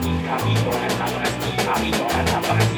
Camino, camino, camino, camino, camino.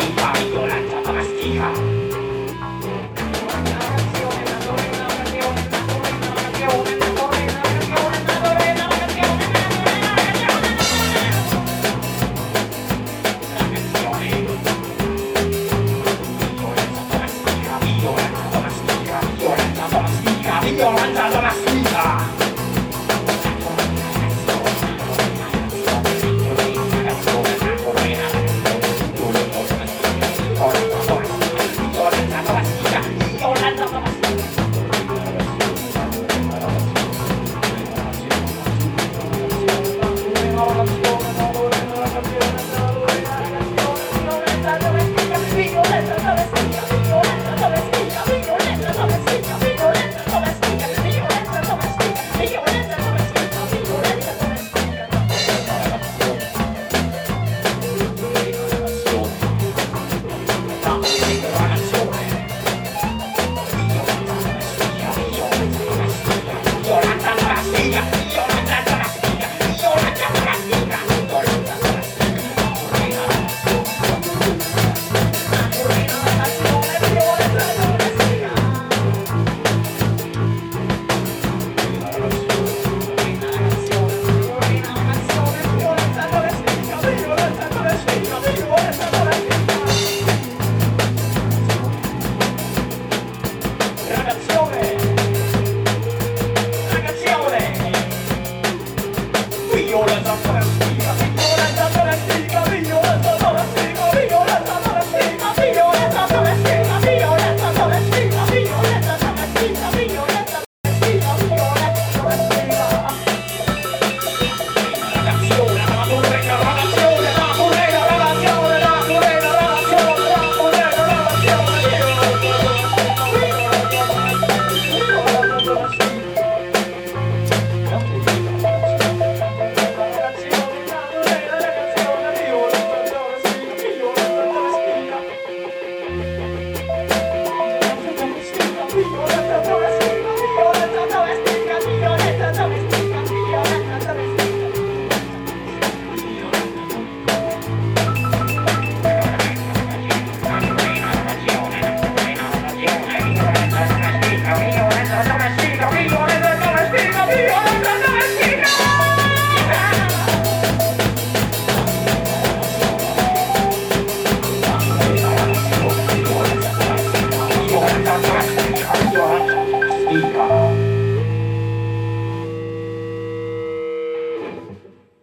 Polen na fest